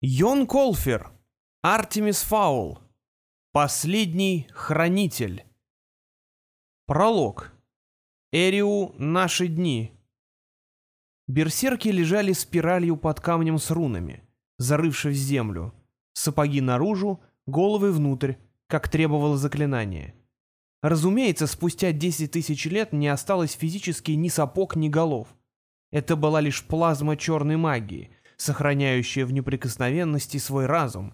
Йон Колфер, Артемис Фаул, Последний Хранитель. Пролог. Эриу «Наши дни». Берсерки лежали спиралью под камнем с рунами, зарывшись в землю. Сапоги наружу, головы внутрь, как требовало заклинание. Разумеется, спустя 10 тысяч лет не осталось физически ни сапог, ни голов. Это была лишь плазма черной магии — сохраняющая в неприкосновенности свой разум,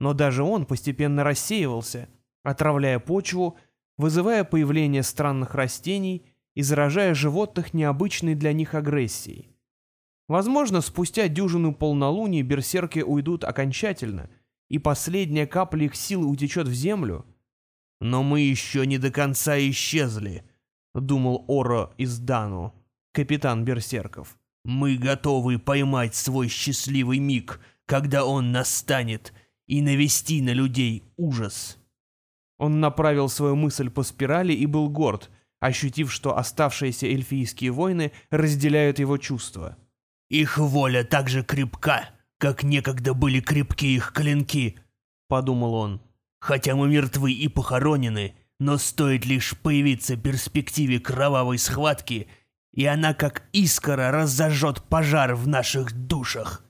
но даже он постепенно рассеивался, отравляя почву, вызывая появление странных растений и заражая животных необычной для них агрессией. Возможно, спустя дюжину полнолуний берсерки уйдут окончательно, и последняя капля их силы утечет в землю. «Но мы еще не до конца исчезли», — думал Оро из Дану, капитан берсерков. Мы готовы поймать свой счастливый миг, когда он настанет, и навести на людей ужас. Он направил свою мысль по спирали и был горд, ощутив, что оставшиеся эльфийские воины разделяют его чувства. «Их воля так же крепка, как некогда были крепки их клинки», — подумал он. «Хотя мы мертвы и похоронены, но стоит лишь появиться перспективе кровавой схватки — и она как искра разожжет пожар в наших душах.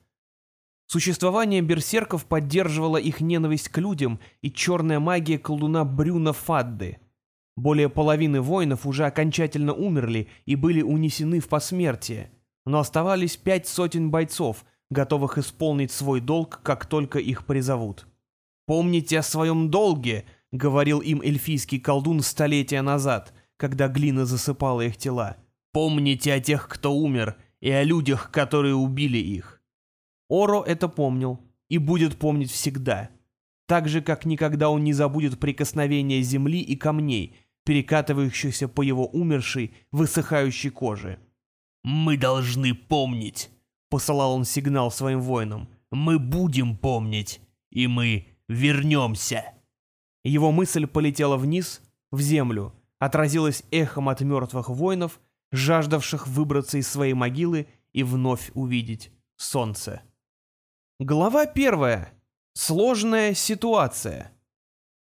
Существование берсерков поддерживало их ненависть к людям и черная магия колдуна Брюна Фадды. Более половины воинов уже окончательно умерли и были унесены в посмертие, но оставались пять сотен бойцов, готовых исполнить свой долг, как только их призовут. «Помните о своем долге», — говорил им эльфийский колдун столетия назад, когда глина засыпала их тела. Помните о тех, кто умер, и о людях, которые убили их. Оро это помнил и будет помнить всегда. Так же, как никогда он не забудет прикосновения земли и камней, перекатывающихся по его умершей, высыхающей коже. «Мы должны помнить», — посылал он сигнал своим воинам. «Мы будем помнить, и мы вернемся». Его мысль полетела вниз, в землю, отразилась эхом от мертвых воинов — жаждавших выбраться из своей могилы и вновь увидеть солнце. Глава первая. Сложная ситуация.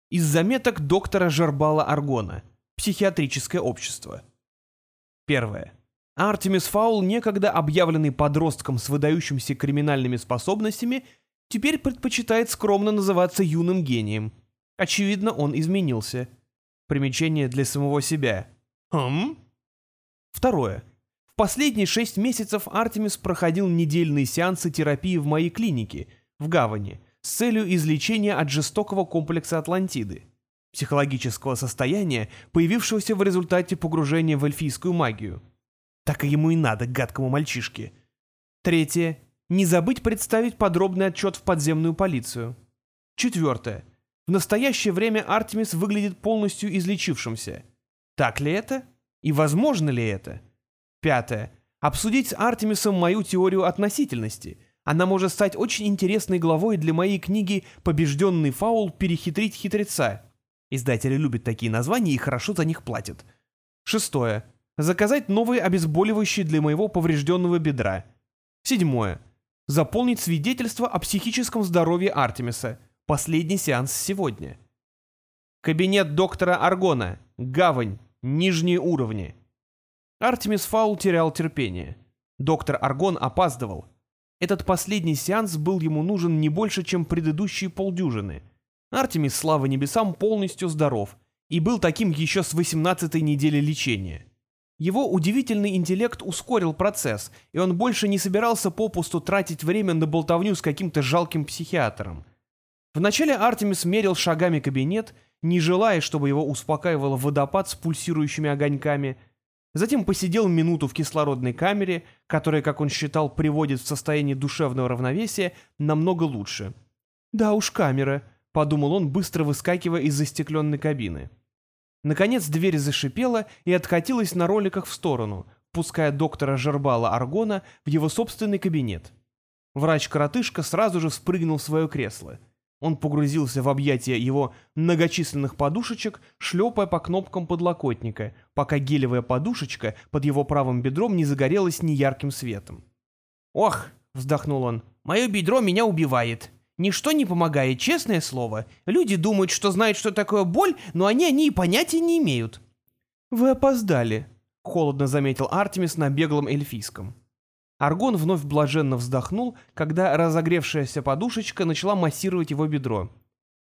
Из заметок доктора Жербала Аргона. Психиатрическое общество. Первое. Артемис Фаул, некогда объявленный подростком с выдающимися криминальными способностями, теперь предпочитает скромно называться юным гением. Очевидно, он изменился. Примечание для самого себя. Хм? Второе. В последние шесть месяцев Артемис проходил недельные сеансы терапии в моей клинике, в Гавани, с целью излечения от жестокого комплекса Атлантиды, психологического состояния, появившегося в результате погружения в эльфийскую магию. Так и ему и надо, гадкому мальчишке. Третье. Не забыть представить подробный отчет в подземную полицию. Четвертое. В настоящее время Артемис выглядит полностью излечившимся. Так ли это? И возможно ли это? Пятое. Обсудить с Артемисом мою теорию относительности. Она может стать очень интересной главой для моей книги «Побежденный фаул. Перехитрить хитреца». Издатели любят такие названия и хорошо за них платят. Шестое. Заказать новые обезболивающие для моего поврежденного бедра. Седьмое. Заполнить свидетельство о психическом здоровье Артемиса. Последний сеанс сегодня. Кабинет доктора Аргона. Гавань. Нижние уровни. Артемис Фаул терял терпение. Доктор Аргон опаздывал. Этот последний сеанс был ему нужен не больше, чем предыдущие полдюжины. Артемис, слава небесам, полностью здоров и был таким еще с 18-й недели лечения. Его удивительный интеллект ускорил процесс, и он больше не собирался попусту тратить время на болтовню с каким-то жалким психиатром. Вначале Артемис мерил шагами кабинет не желая, чтобы его успокаивал водопад с пульсирующими огоньками. Затем посидел минуту в кислородной камере, которая, как он считал, приводит в состояние душевного равновесия намного лучше. «Да уж, камера», — подумал он, быстро выскакивая из застекленной кабины. Наконец дверь зашипела и откатилась на роликах в сторону, пуская доктора Жербала Аргона в его собственный кабинет. Врач-коротышка сразу же спрыгнул в свое кресло — он погрузился в объятия его многочисленных подушечек, шлепая по кнопкам подлокотника, пока гелевая подушечка под его правым бедром не загорелась неярким светом. «Ох!» — вздохнул он. «Мое бедро меня убивает. Ничто не помогает, честное слово. Люди думают, что знают, что такое боль, но они о ней понятия не имеют». «Вы опоздали», — холодно заметил Артемис на беглом эльфийском. Аргон вновь блаженно вздохнул, когда разогревшаяся подушечка начала массировать его бедро.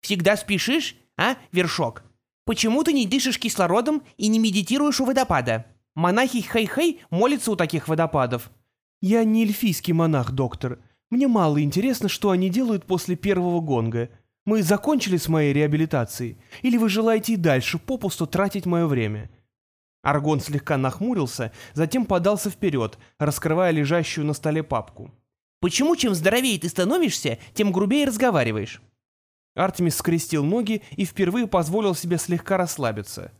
«Всегда спешишь, а, вершок? Почему ты не дышишь кислородом и не медитируешь у водопада? Монахи Хэй-Хэй молятся у таких водопадов». «Я не эльфийский монах, доктор. Мне мало интересно, что они делают после первого гонга. Мы закончили с моей реабилитацией? Или вы желаете и дальше попусту тратить мое время?» Аргон слегка нахмурился, затем подался вперед, раскрывая лежащую на столе папку. «Почему чем здоровее ты становишься, тем грубее разговариваешь?» Артемис скрестил ноги и впервые позволил себе слегка расслабиться.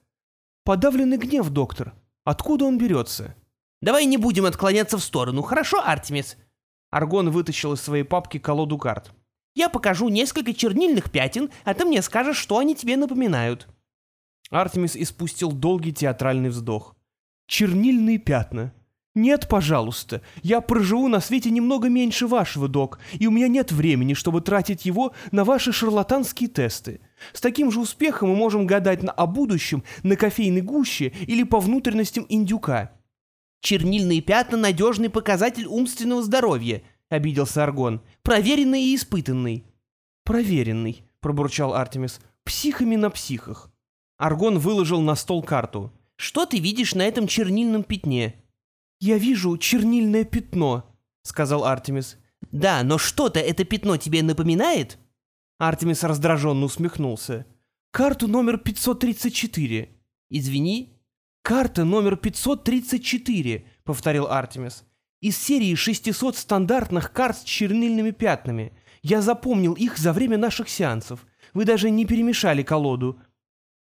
«Подавленный гнев, доктор. Откуда он берется?» «Давай не будем отклоняться в сторону, хорошо, Артемис?» Аргон вытащил из своей папки колоду карт. «Я покажу несколько чернильных пятен, а ты мне скажешь, что они тебе напоминают». Артемис испустил долгий театральный вздох. «Чернильные пятна. Нет, пожалуйста. Я проживу на свете немного меньше вашего, док, и у меня нет времени, чтобы тратить его на ваши шарлатанские тесты. С таким же успехом мы можем гадать на, о будущем на кофейной гуще или по внутренностям индюка». «Чернильные пятна — надежный показатель умственного здоровья», — обиделся Аргон. «Проверенный и испытанный». «Проверенный», — пробурчал Артемис. «Психами на психах». Аргон выложил на стол карту. «Что ты видишь на этом чернильном пятне?» «Я вижу чернильное пятно», — сказал Артемис. «Да, но что-то это пятно тебе напоминает?» Артемис раздраженно усмехнулся. «Карту номер 534». «Извини?» «Карта номер 534», — повторил Артемис. «Из серии 600 стандартных карт с чернильными пятнами. Я запомнил их за время наших сеансов. Вы даже не перемешали колоду.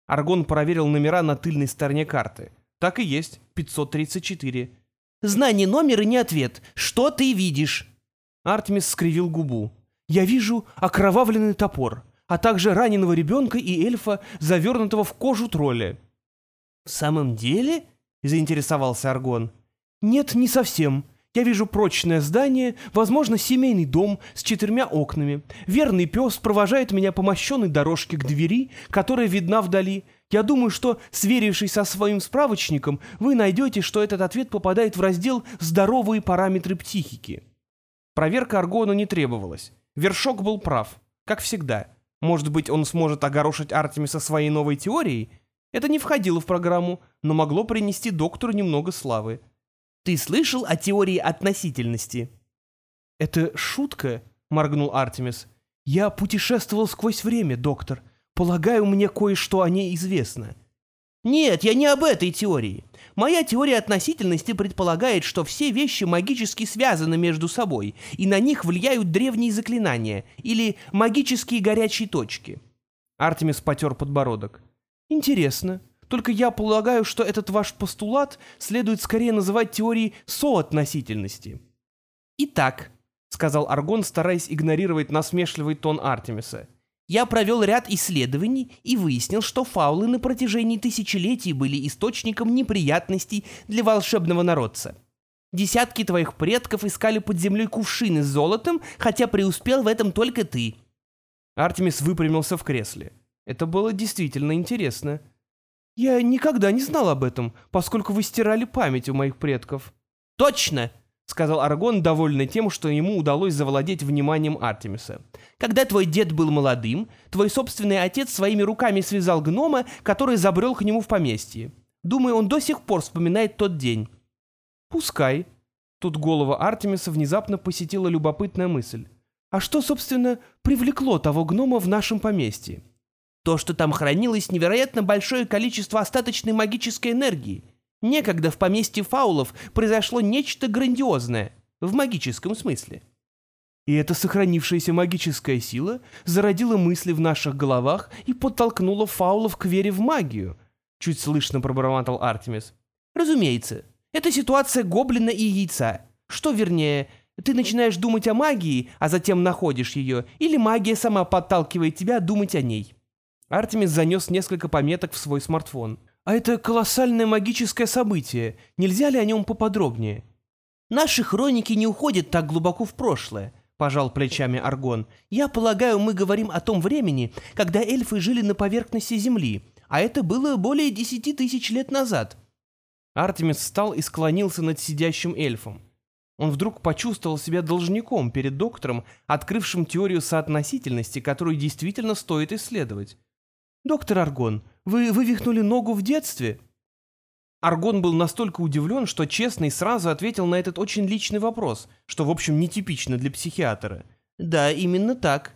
Аргон проверил номера на тыльной стороне карты. Так и есть, 534. «Знание номера не ответ. Что ты видишь?» Артемис скривил губу. «Я вижу окровавленный топор, а также раненого ребенка и эльфа, завернутого в кожу тролля». «В самом деле?» — заинтересовался Аргон. «Нет, не совсем. Я вижу прочное здание, возможно, семейный дом с четырьмя окнами. Верный пес провожает меня по мощенной дорожке к двери, которая видна вдали. Я думаю, что, сверившись со своим справочником, вы найдете, что этот ответ попадает в раздел «Здоровые параметры психики». Проверка Аргона не требовалась. Вершок был прав, как всегда. Может быть, он сможет огорошить Артемиса своей новой теорией? Это не входило в программу, но могло принести доктору немного славы. Ты слышал о теории относительности?» «Это шутка?» — моргнул Артемис. «Я путешествовал сквозь время, доктор. Полагаю, мне кое-что о ней известно». «Нет, я не об этой теории. Моя теория относительности предполагает, что все вещи магически связаны между собой, и на них влияют древние заклинания или магические горячие точки». Артемис потер подбородок. «Интересно. Только я полагаю, что этот ваш постулат следует скорее называть теорией соотносительности. «Итак», — сказал Аргон, стараясь игнорировать насмешливый тон Артемиса, «я провел ряд исследований и выяснил, что фаулы на протяжении тысячелетий были источником неприятностей для волшебного народца. Десятки твоих предков искали под землей кувшины с золотом, хотя преуспел в этом только ты». Артемис выпрямился в кресле. Это было действительно интересно. «Я никогда не знал об этом, поскольку вы стирали память у моих предков». «Точно!» — сказал Аргон, довольный тем, что ему удалось завладеть вниманием Артемиса. «Когда твой дед был молодым, твой собственный отец своими руками связал гнома, который забрел к нему в поместье. Думаю, он до сих пор вспоминает тот день». «Пускай». Тут голова Артемиса внезапно посетила любопытная мысль. «А что, собственно, привлекло того гнома в нашем поместье?» То, что там хранилось невероятно большое количество остаточной магической энергии. Некогда в поместье фаулов произошло нечто грандиозное, в магическом смысле. И эта сохранившаяся магическая сила зародила мысли в наших головах и подтолкнула фаулов к вере в магию, чуть слышно пробормотал Артемис. Разумеется, это ситуация гоблина и яйца. Что вернее, ты начинаешь думать о магии, а затем находишь ее, или магия сама подталкивает тебя думать о ней. Артемис занес несколько пометок в свой смартфон. «А это колоссальное магическое событие. Нельзя ли о нем поподробнее?» «Наши хроники не уходят так глубоко в прошлое», — пожал плечами Аргон. «Я полагаю, мы говорим о том времени, когда эльфы жили на поверхности Земли, а это было более десяти тысяч лет назад». Артемис встал и склонился над сидящим эльфом. Он вдруг почувствовал себя должником перед доктором, открывшим теорию соотносительности, которую действительно стоит исследовать. «Доктор Аргон, вы вывихнули ногу в детстве?» Аргон был настолько удивлен, что честно и сразу ответил на этот очень личный вопрос, что, в общем, нетипично для психиатра. «Да, именно так».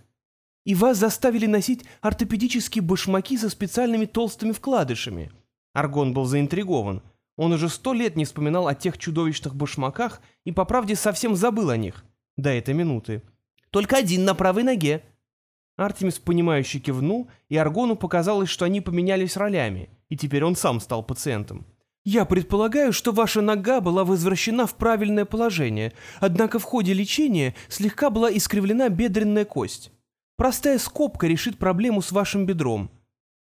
«И вас заставили носить ортопедические башмаки со специальными толстыми вкладышами?» Аргон был заинтригован. Он уже сто лет не вспоминал о тех чудовищных башмаках и, по правде, совсем забыл о них. До этой минуты. «Только один на правой ноге». Артемис, понимающе кивнул, и Аргону показалось, что они поменялись ролями, и теперь он сам стал пациентом. Я предполагаю, что ваша нога была возвращена в правильное положение, однако в ходе лечения слегка была искривлена бедренная кость. Простая скобка решит проблему с вашим бедром.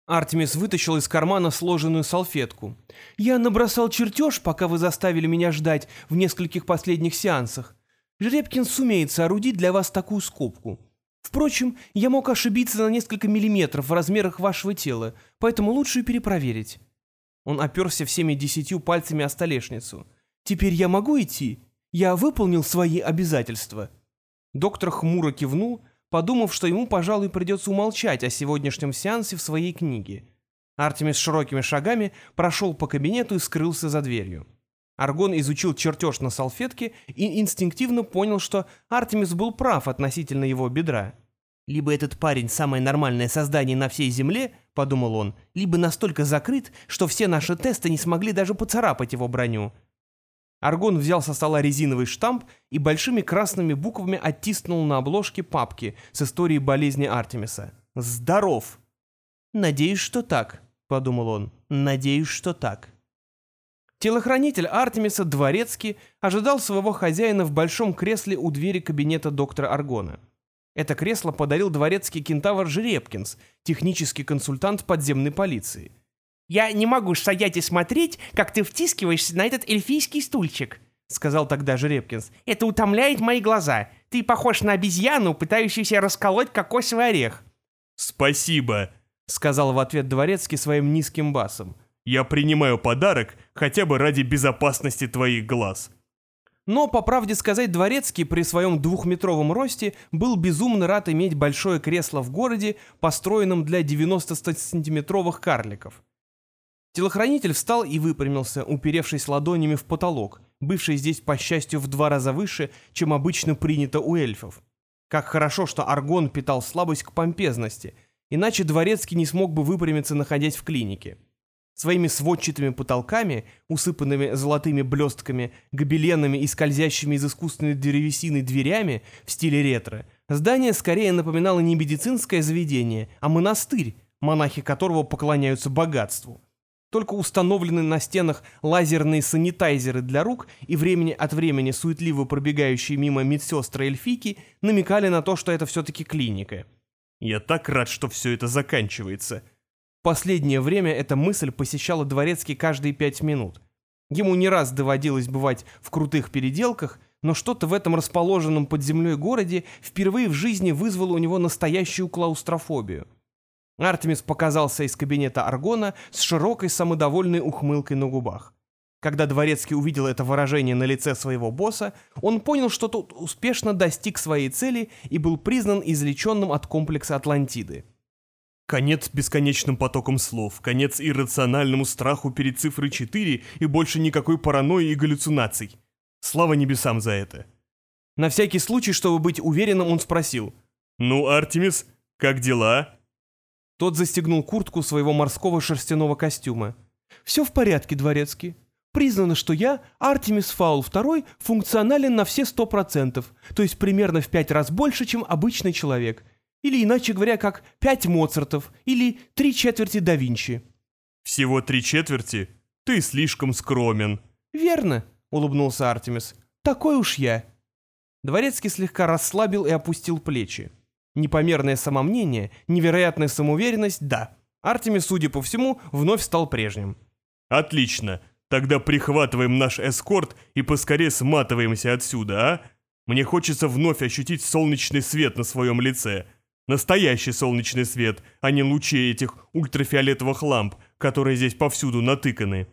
Артемис вытащил из кармана сложенную салфетку. Я набросал чертеж, пока вы заставили меня ждать в нескольких последних сеансах. Жеребкин сумеет соорудить для вас такую скобку. Впрочем, я мог ошибиться на несколько миллиметров в размерах вашего тела, поэтому лучше перепроверить. Он оперся всеми десятью пальцами о столешницу. «Теперь я могу идти? Я выполнил свои обязательства». Доктор хмуро кивнул, подумав, что ему, пожалуй, придется умолчать о сегодняшнем сеансе в своей книге. Артемис широкими шагами прошел по кабинету и скрылся за дверью. Аргон изучил чертеж на салфетке и инстинктивно понял, что Артемис был прав относительно его бедра. Либо этот парень самое нормальное создание на всей Земле, подумал он, либо настолько закрыт, что все наши тесты не смогли даже поцарапать его броню. Аргон взял со стола резиновый штамп и большими красными буквами оттиснул на обложке папки с историей болезни Артемиса. «Здоров!» «Надеюсь, что так», — подумал он. «Надеюсь, что так». Телохранитель Артемиса, Дворецкий, ожидал своего хозяина в большом кресле у двери кабинета доктора Аргона. Это кресло подарил дворецкий кентавр Жеребкинс, технический консультант подземной полиции. «Я не могу стоять и смотреть, как ты втискиваешься на этот эльфийский стульчик», — сказал тогда Жеребкинс. «Это утомляет мои глаза. Ты похож на обезьяну, пытающуюся расколоть кокосовый орех». «Спасибо», — сказал в ответ дворецкий своим низким басом. «Я принимаю подарок хотя бы ради безопасности твоих глаз». Но, по правде сказать, Дворецкий при своем двухметровом росте был безумно рад иметь большое кресло в городе, построенном для 90-сантиметровых карликов. Телохранитель встал и выпрямился, уперевшись ладонями в потолок, бывший здесь, по счастью, в два раза выше, чем обычно принято у эльфов. Как хорошо, что Аргон питал слабость к помпезности, иначе Дворецкий не смог бы выпрямиться, находясь в клинике. Своими сводчатыми потолками, усыпанными золотыми блестками, гобеленами и скользящими из искусственной древесины дверями в стиле ретро, здание скорее напоминало не медицинское заведение, а монастырь, монахи которого поклоняются богатству. Только установлены на стенах лазерные санитайзеры для рук и времени от времени суетливо пробегающие мимо медсестры эльфики намекали на то, что это все-таки клиника. «Я так рад, что все это заканчивается», последнее время эта мысль посещала Дворецкий каждые пять минут. Ему не раз доводилось бывать в крутых переделках, но что-то в этом расположенном под землей городе впервые в жизни вызвало у него настоящую клаустрофобию. Артемис показался из кабинета Аргона с широкой самодовольной ухмылкой на губах. Когда Дворецкий увидел это выражение на лице своего босса, он понял, что тот успешно достиг своей цели и был признан излеченным от комплекса Атлантиды. Конец бесконечным потокам слов, конец иррациональному страху перед цифрой 4 и больше никакой паранойи и галлюцинаций. Слава небесам за это. На всякий случай, чтобы быть уверенным, он спросил. «Ну, Артемис, как дела?» Тот застегнул куртку своего морского шерстяного костюма. «Все в порядке, дворецкий. Признано, что я, Артемис Фаул II, функционален на все сто процентов, то есть примерно в пять раз больше, чем обычный человек, или, иначе говоря, как пять Моцартов или три четверти да Винчи. «Всего три четверти? Ты слишком скромен». «Верно», — улыбнулся Артемис. «Такой уж я». Дворецкий слегка расслабил и опустил плечи. Непомерное самомнение, невероятная самоуверенность — да. Артемис, судя по всему, вновь стал прежним. «Отлично. Тогда прихватываем наш эскорт и поскорее сматываемся отсюда, а? Мне хочется вновь ощутить солнечный свет на своем лице. Настоящий солнечный свет, а не лучи этих ультрафиолетовых ламп, которые здесь повсюду натыканы.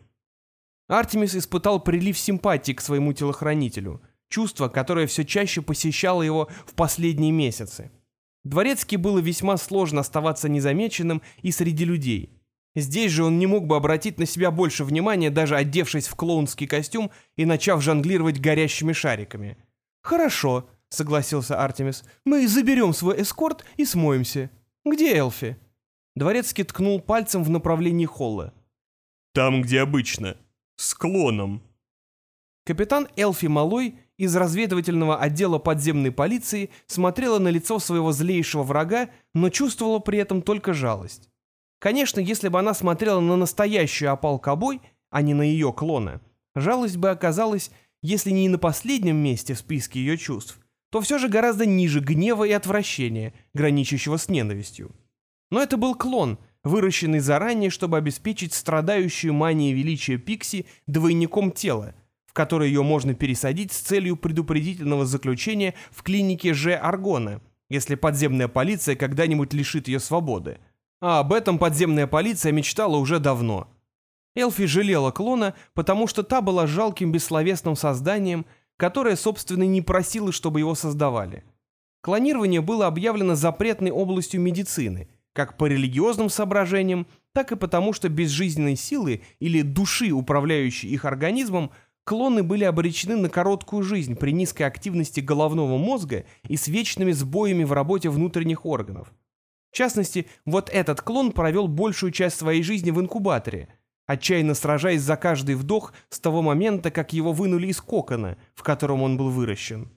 Артемис испытал прилив симпатии к своему телохранителю, чувство, которое все чаще посещало его в последние месяцы. Дворецкий было весьма сложно оставаться незамеченным и среди людей. Здесь же он не мог бы обратить на себя больше внимания, даже одевшись в клоунский костюм и начав жонглировать горящими шариками. «Хорошо», — согласился Артемис, — «мы заберем свой эскорт и смоемся. Где Элфи?» Дворецкий ткнул пальцем в направлении холла. «Там, где обычно. С клоном». Капитан Элфи Малой из разведывательного отдела подземной полиции смотрела на лицо своего злейшего врага, но чувствовала при этом только жалость. Конечно, если бы она смотрела на настоящую опал-кобой, а не на ее клона, жалость бы оказалась, если не на последнем месте в списке ее чувств, то все же гораздо ниже гнева и отвращения, граничащего с ненавистью. Но это был клон, выращенный заранее, чтобы обеспечить страдающую манией величия Пикси двойником тела, в которое ее можно пересадить с целью предупредительного заключения в клинике Ж. Аргона, если подземная полиция когда-нибудь лишит ее свободы. А об этом подземная полиция мечтала уже давно. Элфи жалела клона, потому что та была жалким бессловесным созданием, которое, собственно, не просило, чтобы его создавали. Клонирование было объявлено запретной областью медицины – как по религиозным соображениям, так и потому, что без жизненной силы или души, управляющей их организмом, клоны были обречены на короткую жизнь при низкой активности головного мозга и с вечными сбоями в работе внутренних органов. В частности, вот этот клон провел большую часть своей жизни в инкубаторе, отчаянно сражаясь за каждый вдох с того момента, как его вынули из кокона, в котором он был выращен.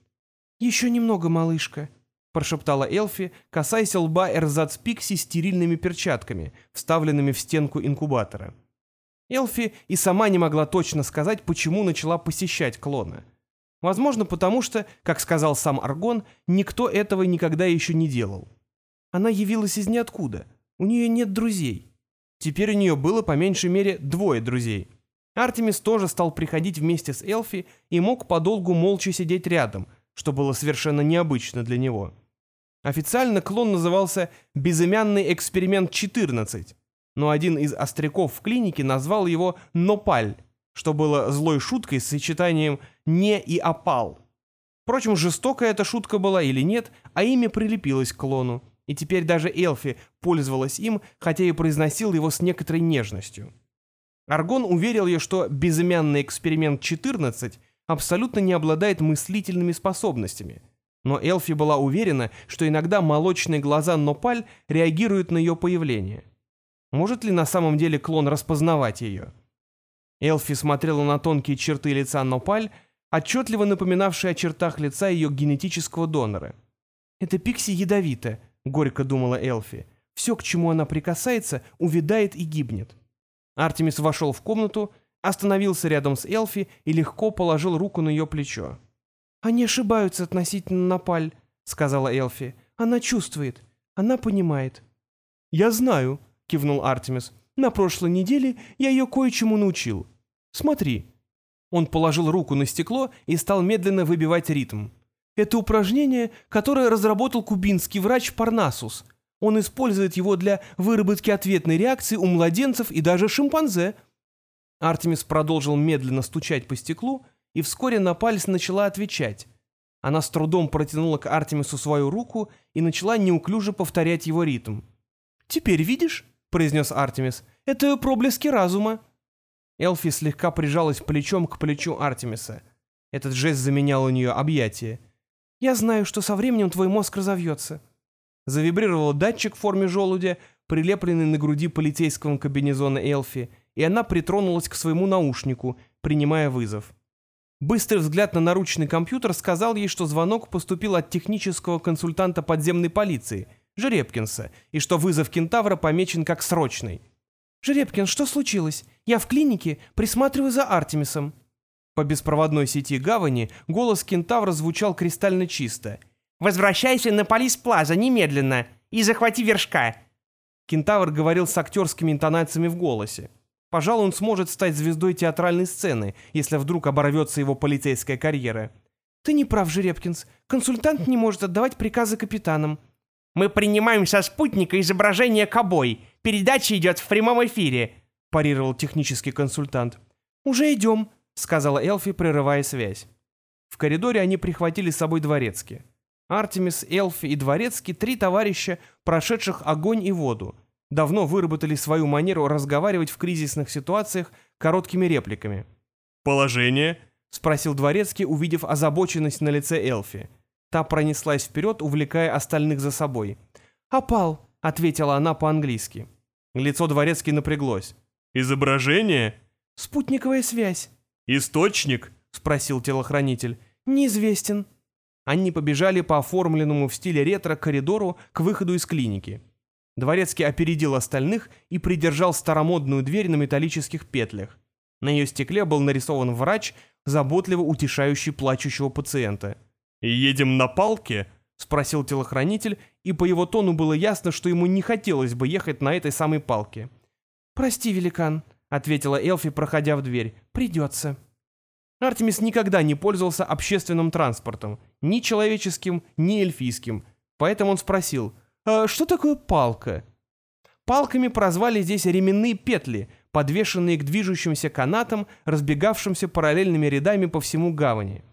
«Еще немного, малышка», — прошептала Элфи, касаясь лба Эрзац Пикси стерильными перчатками, вставленными в стенку инкубатора. Элфи и сама не могла точно сказать, почему начала посещать клона. Возможно, потому что, как сказал сам Аргон, никто этого никогда еще не делал. Она явилась из ниоткуда, у нее нет друзей. Теперь у нее было по меньшей мере двое друзей. Артемис тоже стал приходить вместе с Элфи и мог подолгу молча сидеть рядом, что было совершенно необычно для него. Официально клон назывался «Безымянный эксперимент 14», но один из остряков в клинике назвал его «Нопаль», что было злой шуткой с сочетанием «не» и «опал». Впрочем, жестокая эта шутка была или нет, а имя прилепилось к клону, и теперь даже Элфи пользовалась им, хотя и произносил его с некоторой нежностью. Аргон уверил ее, что безымянный эксперимент 14 абсолютно не обладает мыслительными способностями – но Элфи была уверена, что иногда молочные глаза Нопаль реагируют на ее появление. Может ли на самом деле клон распознавать ее? Элфи смотрела на тонкие черты лица Нопаль, отчетливо напоминавшие о чертах лица ее генетического донора. «Это Пикси ядовито», — горько думала Элфи. «Все, к чему она прикасается, увядает и гибнет». Артемис вошел в комнату, остановился рядом с Элфи и легко положил руку на ее плечо. «Они ошибаются относительно Напаль», — сказала Элфи. «Она чувствует. Она понимает». «Я знаю», — кивнул Артемис. «На прошлой неделе я ее кое-чему научил. Смотри». Он положил руку на стекло и стал медленно выбивать ритм. Это упражнение, которое разработал кубинский врач Парнасус. Он использует его для выработки ответной реакции у младенцев и даже шимпанзе. Артемис продолжил медленно стучать по стеклу, и вскоре Напальс начала отвечать. Она с трудом протянула к Артемису свою руку и начала неуклюже повторять его ритм. «Теперь видишь?» — произнес Артемис. «Это проблески разума». Элфи слегка прижалась плечом к плечу Артемиса. Этот жест заменял у нее объятие. «Я знаю, что со временем твой мозг разовьется». Завибрировал датчик в форме желудя, прилепленный на груди полицейского кабинезона Элфи, и она притронулась к своему наушнику, принимая вызов. Быстрый взгляд на наручный компьютер сказал ей, что звонок поступил от технического консультанта подземной полиции, Жеребкинса, и что вызов кентавра помечен как срочный. «Жеребкин, что случилось? Я в клинике, присматриваю за Артемисом». По беспроводной сети гавани голос кентавра звучал кристально чисто. «Возвращайся на Полис Плаза немедленно и захвати вершка!» Кентавр говорил с актерскими интонациями в голосе. Пожалуй, он сможет стать звездой театральной сцены, если вдруг оборвется его полицейская карьера. Ты не прав, Жеребкинс. Консультант не может отдавать приказы капитанам. Мы принимаем со спутника изображение кобой. Передача идет в прямом эфире, парировал технический консультант. Уже идем, сказала Элфи, прерывая связь. В коридоре они прихватили с собой дворецки. Артемис, Элфи и Дворецкий — три товарища, прошедших огонь и воду, давно выработали свою манеру разговаривать в кризисных ситуациях короткими репликами. «Положение?» — спросил Дворецкий, увидев озабоченность на лице Элфи. Та пронеслась вперед, увлекая остальных за собой. «Опал», — ответила она по-английски. Лицо Дворецкий напряглось. «Изображение?» «Спутниковая связь». «Источник?» — спросил телохранитель. «Неизвестен». Они побежали по оформленному в стиле ретро коридору к выходу из клиники. Дворецкий опередил остальных и придержал старомодную дверь на металлических петлях. На ее стекле был нарисован врач, заботливо утешающий плачущего пациента. «Едем на палке?» — спросил телохранитель, и по его тону было ясно, что ему не хотелось бы ехать на этой самой палке. «Прости, великан», — ответила Элфи, проходя в дверь. «Придется». Артемис никогда не пользовался общественным транспортом, ни человеческим, ни эльфийским, поэтому он спросил, «А что такое палка?» Палками прозвали здесь ременные петли, подвешенные к движущимся канатам, разбегавшимся параллельными рядами по всему гавани.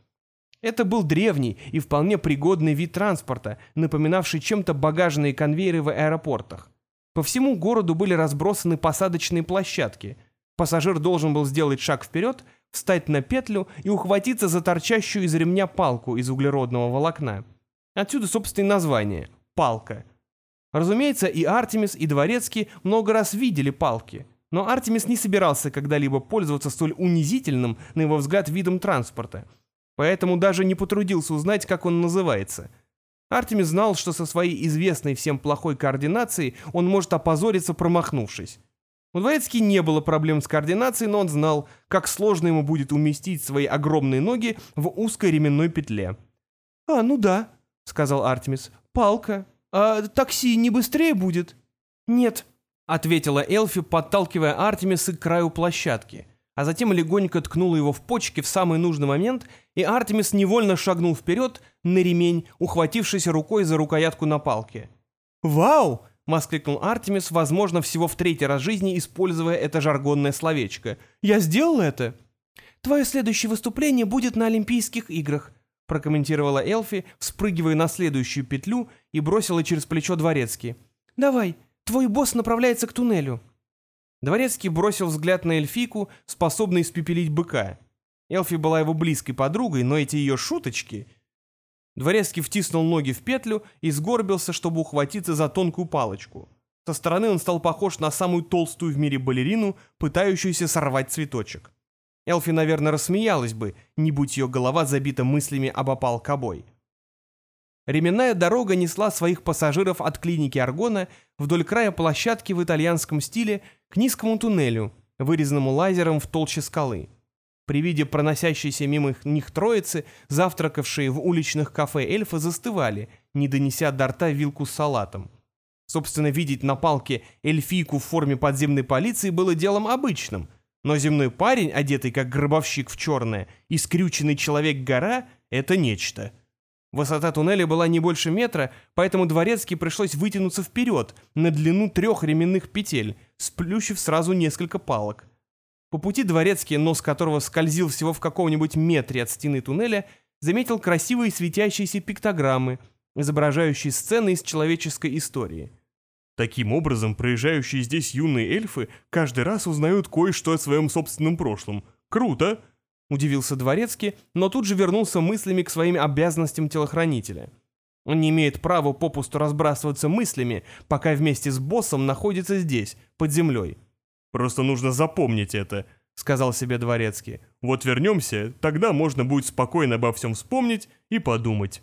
Это был древний и вполне пригодный вид транспорта, напоминавший чем-то багажные конвейеры в аэропортах. По всему городу были разбросаны посадочные площадки. Пассажир должен был сделать шаг вперед, встать на петлю и ухватиться за торчащую из ремня палку из углеродного волокна. Отсюда, собственно, и название – палка. Разумеется, и Артемис, и Дворецкий много раз видели палки – но Артемис не собирался когда-либо пользоваться столь унизительным, на его взгляд, видом транспорта. Поэтому даже не потрудился узнать, как он называется. Артемис знал, что со своей известной всем плохой координацией он может опозориться, промахнувшись. У Дворецки не было проблем с координацией, но он знал, как сложно ему будет уместить свои огромные ноги в узкой ременной петле. «А, ну да», — сказал Артемис. «Палка. А такси не быстрее будет?» «Нет», — ответила Элфи, подталкивая Артемиса к краю площадки, а затем легонько ткнула его в почки в самый нужный момент, и Артемис невольно шагнул вперед на ремень, ухватившись рукой за рукоятку на палке. «Вау!» — воскликнул Артемис, возможно, всего в третий раз жизни используя это жаргонное словечко. «Я сделал это!» «Твое следующее выступление будет на Олимпийских играх», — прокомментировала Элфи, вспрыгивая на следующую петлю и бросила через плечо дворецкий. «Давай, Твой босс направляется к туннелю». Дворецкий бросил взгляд на эльфийку, способный испепелить быка. Элфи была его близкой подругой, но эти ее шуточки... Дворецкий втиснул ноги в петлю и сгорбился, чтобы ухватиться за тонкую палочку. Со стороны он стал похож на самую толстую в мире балерину, пытающуюся сорвать цветочек. Элфи, наверное, рассмеялась бы, не будь ее голова забита мыслями об опал кобой. Ременная дорога несла своих пассажиров от клиники Аргона вдоль края площадки в итальянском стиле к низкому туннелю, вырезанному лазером в толще скалы. При виде проносящейся мимо них троицы, завтракавшие в уличных кафе эльфы застывали, не донеся до рта вилку с салатом. Собственно, видеть на палке эльфийку в форме подземной полиции было делом обычным, но земной парень, одетый как гробовщик в черное, и скрюченный человек-гора — это нечто — Высота туннеля была не больше метра, поэтому Дворецкий пришлось вытянуться вперед на длину трех ременных петель, сплющив сразу несколько палок. По пути Дворецкий, нос которого скользил всего в каком-нибудь метре от стены туннеля, заметил красивые светящиеся пиктограммы, изображающие сцены из человеческой истории. Таким образом, проезжающие здесь юные эльфы каждый раз узнают кое-что о своем собственном прошлом. Круто! — удивился Дворецкий, но тут же вернулся мыслями к своим обязанностям телохранителя. Он не имеет права попусту разбрасываться мыслями, пока вместе с боссом находится здесь, под землей. «Просто нужно запомнить это», — сказал себе Дворецкий. «Вот вернемся, тогда можно будет спокойно обо всем вспомнить и подумать».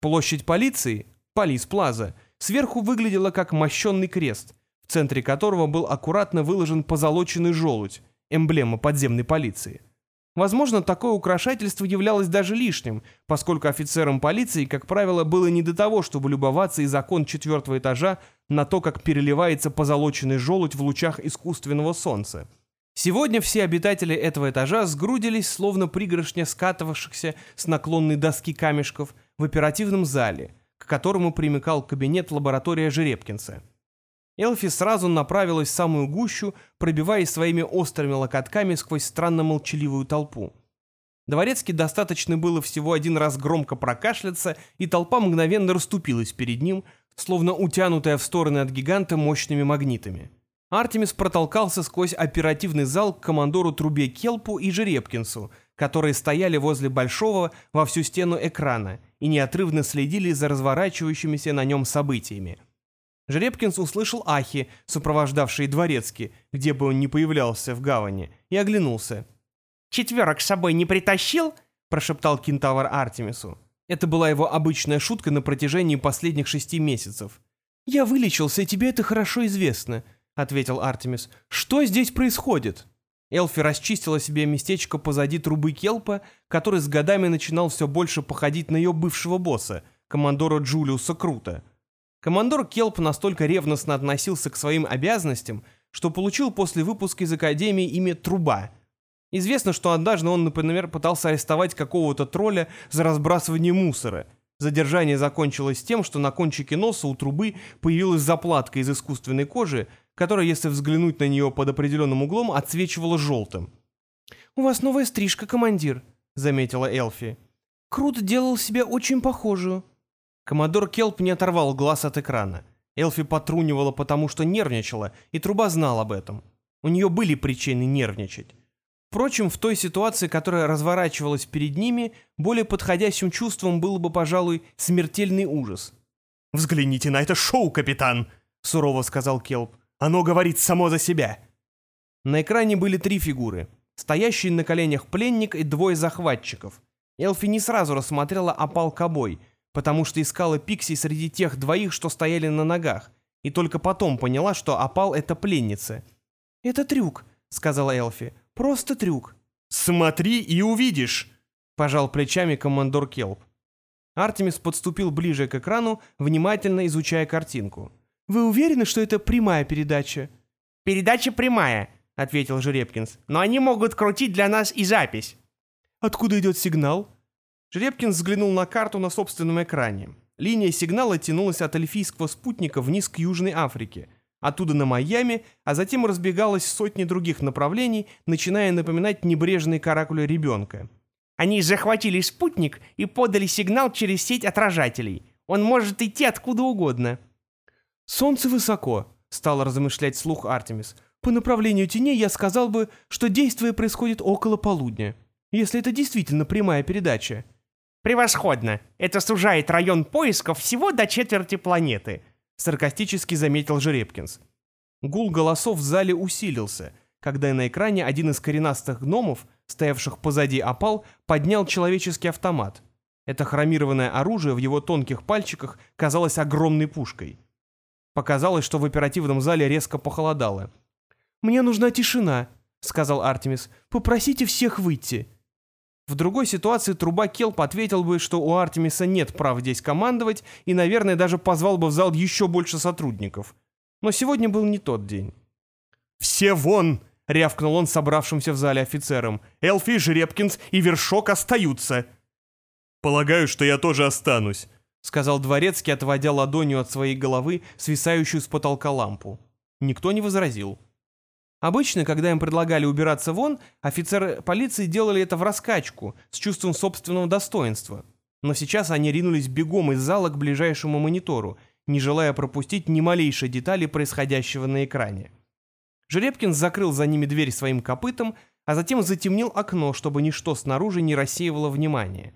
Площадь полиции, Полис Плаза, сверху выглядела как мощенный крест, в центре которого был аккуратно выложен позолоченный желудь, эмблема подземной полиции. Возможно, такое украшательство являлось даже лишним, поскольку офицерам полиции, как правило, было не до того, чтобы любоваться из окон четвертого этажа на то, как переливается позолоченный желудь в лучах искусственного солнца. Сегодня все обитатели этого этажа сгрудились, словно пригоршня скатывавшихся с наклонной доски камешков, в оперативном зале, к которому примыкал кабинет лаборатория Жеребкинса. Элфи сразу направилась в самую гущу, пробиваясь своими острыми локотками сквозь странно молчаливую толпу. Дворецкий достаточно было всего один раз громко прокашляться, и толпа мгновенно расступилась перед ним, словно утянутая в стороны от гиганта мощными магнитами. Артемис протолкался сквозь оперативный зал к командору Трубе Келпу и Жеребкинсу, которые стояли возле большого во всю стену экрана и неотрывно следили за разворачивающимися на нем событиями – Жеребкинс услышал ахи, сопровождавшие дворецки, где бы он ни появлялся в гавани, и оглянулся. «Четверок с собой не притащил?» – прошептал кентавр Артемису. Это была его обычная шутка на протяжении последних шести месяцев. «Я вылечился, и тебе это хорошо известно», — ответил Артемис. «Что здесь происходит?» Элфи расчистила себе местечко позади трубы Келпа, который с годами начинал все больше походить на ее бывшего босса, командора Джулиуса Крута. Командор Келп настолько ревностно относился к своим обязанностям, что получил после выпуска из Академии имя Труба. Известно, что однажды он, например, пытался арестовать какого-то тролля за разбрасывание мусора. Задержание закончилось тем, что на кончике носа у трубы появилась заплатка из искусственной кожи, которая, если взглянуть на нее под определенным углом, отсвечивала желтым. «У вас новая стрижка, командир», — заметила Элфи. «Крут делал себе очень похожую». Коммодор Келп не оторвал глаз от экрана. Элфи потрунивала, потому что нервничала, и труба знал об этом. У нее были причины нервничать. Впрочем, в той ситуации, которая разворачивалась перед ними, более подходящим чувством было бы, пожалуй, смертельный ужас. «Взгляните на это шоу, капитан!» — сурово сказал Келп. «Оно говорит само за себя!» На экране были три фигуры. Стоящий на коленях пленник и двое захватчиков. Элфи не сразу рассмотрела опал кобой — потому что искала Пикси среди тех двоих, что стояли на ногах, и только потом поняла, что опал — это пленница. «Это трюк», — сказала Элфи. «Просто трюк». «Смотри и увидишь», — пожал плечами командор Келп. Артемис подступил ближе к экрану, внимательно изучая картинку. «Вы уверены, что это прямая передача?» «Передача прямая», — ответил Жеребкинс. «Но они могут крутить для нас и запись». «Откуда идет сигнал?» Жеребкин взглянул на карту на собственном экране. Линия сигнала тянулась от эльфийского спутника вниз к Южной Африке, оттуда на Майами, а затем разбегалась в сотни других направлений, начиная напоминать небрежные каракули ребенка. Они захватили спутник и подали сигнал через сеть отражателей. Он может идти откуда угодно. «Солнце высоко», — стал размышлять слух Артемис. «По направлению теней я сказал бы, что действие происходит около полудня, если это действительно прямая передача». «Превосходно! Это сужает район поисков всего до четверти планеты», — саркастически заметил Жеребкинс. Гул голосов в зале усилился, когда на экране один из коренастых гномов, стоявших позади опал, поднял человеческий автомат. Это хромированное оружие в его тонких пальчиках казалось огромной пушкой. Показалось, что в оперативном зале резко похолодало. «Мне нужна тишина», — сказал Артемис. «Попросите всех выйти». В другой ситуации труба Келп ответил бы, что у Артемиса нет прав здесь командовать и, наверное, даже позвал бы в зал еще больше сотрудников. Но сегодня был не тот день. «Все вон!» — рявкнул он собравшимся в зале офицерам. «Элфи, Жеребкинс и Вершок остаются!» «Полагаю, что я тоже останусь», — сказал дворецкий, отводя ладонью от своей головы свисающую с потолка лампу. Никто не возразил. Обычно, когда им предлагали убираться вон, офицеры полиции делали это в раскачку, с чувством собственного достоинства. Но сейчас они ринулись бегом из зала к ближайшему монитору, не желая пропустить ни малейшей детали происходящего на экране. Жеребкин закрыл за ними дверь своим копытом, а затем затемнил окно, чтобы ничто снаружи не рассеивало внимание.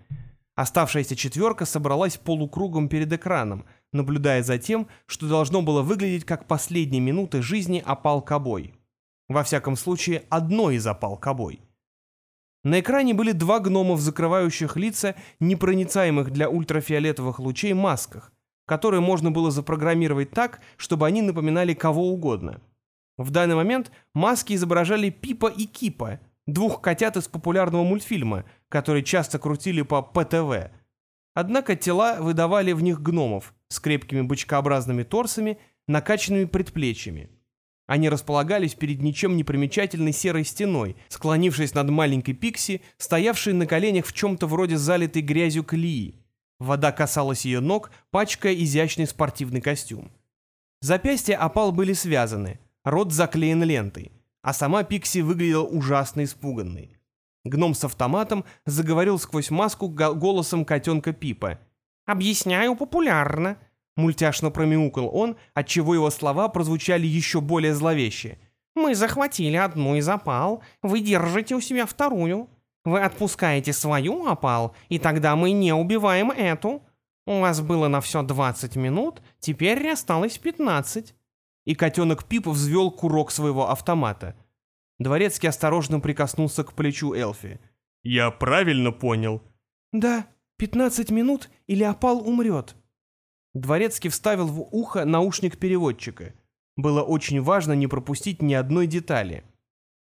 Оставшаяся четверка собралась полукругом перед экраном, наблюдая за тем, что должно было выглядеть как последние минуты жизни опал кобой. Во всяком случае, одно из опал кобой. На экране были два гнома в закрывающих лица, непроницаемых для ультрафиолетовых лучей масках, которые можно было запрограммировать так, чтобы они напоминали кого угодно. В данный момент маски изображали Пипа и Кипа, двух котят из популярного мультфильма, который часто крутили по ПТВ. Однако тела выдавали в них гномов с крепкими бычкообразными торсами, накачанными предплечьями. Они располагались перед ничем не примечательной серой стеной, склонившись над маленькой Пикси, стоявшей на коленях в чем-то вроде залитой грязью колеи. Вода касалась ее ног, пачкая изящный спортивный костюм. Запястья опал были связаны, рот заклеен лентой, а сама Пикси выглядела ужасно испуганной. Гном с автоматом заговорил сквозь маску голосом котенка Пипа. «Объясняю популярно. Мультяшно промяукал он, отчего его слова прозвучали еще более зловеще. «Мы захватили одну из опал, вы держите у себя вторую. Вы отпускаете свою опал, и тогда мы не убиваем эту. У вас было на все 20 минут, теперь осталось 15». И котенок Пип взвел курок своего автомата. Дворецкий осторожно прикоснулся к плечу Элфи. «Я правильно понял?» «Да, 15 минут, или опал умрет», Дворецкий вставил в ухо наушник переводчика. Было очень важно не пропустить ни одной детали.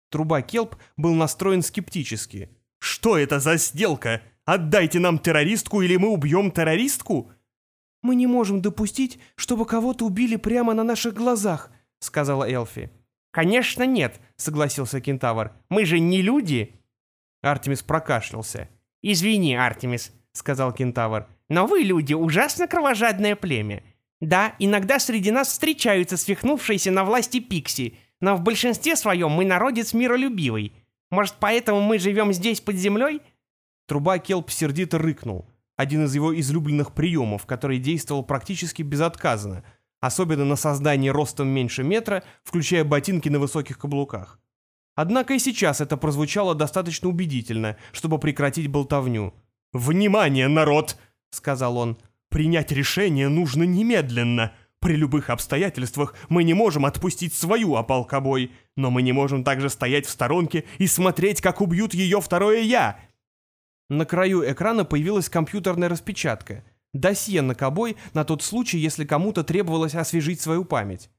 Труба Келп был настроен скептически. «Что это за сделка? Отдайте нам террористку, или мы убьем террористку?» «Мы не можем допустить, чтобы кого-то убили прямо на наших глазах», — сказала Элфи. «Конечно нет», — согласился кентавр. «Мы же не люди». Артемис прокашлялся. «Извини, Артемис», — сказал кентавр. Но вы, люди, ужасно кровожадное племя. Да, иногда среди нас встречаются свихнувшиеся на власти пикси, но в большинстве своем мы народец миролюбивый. Может, поэтому мы живем здесь под землей?» Труба Келп сердито рыкнул. Один из его излюбленных приемов, который действовал практически безотказно, особенно на создание ростом меньше метра, включая ботинки на высоких каблуках. Однако и сейчас это прозвучало достаточно убедительно, чтобы прекратить болтовню. «Внимание, народ!» Сказал он. «Принять решение нужно немедленно. При любых обстоятельствах мы не можем отпустить свою опалкобой, но мы не можем также стоять в сторонке и смотреть, как убьют ее второе «я». На краю экрана появилась компьютерная распечатка. Досье на Кобой на тот случай, если кому-то требовалось освежить свою память.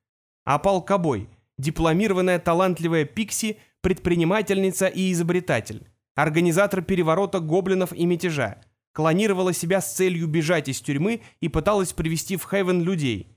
Апал Кобой, дипломированная талантливая Пикси, предпринимательница и изобретатель, организатор переворота гоблинов и мятежа, клонировала себя с целью бежать из тюрьмы и пыталась привести в Хейвен людей.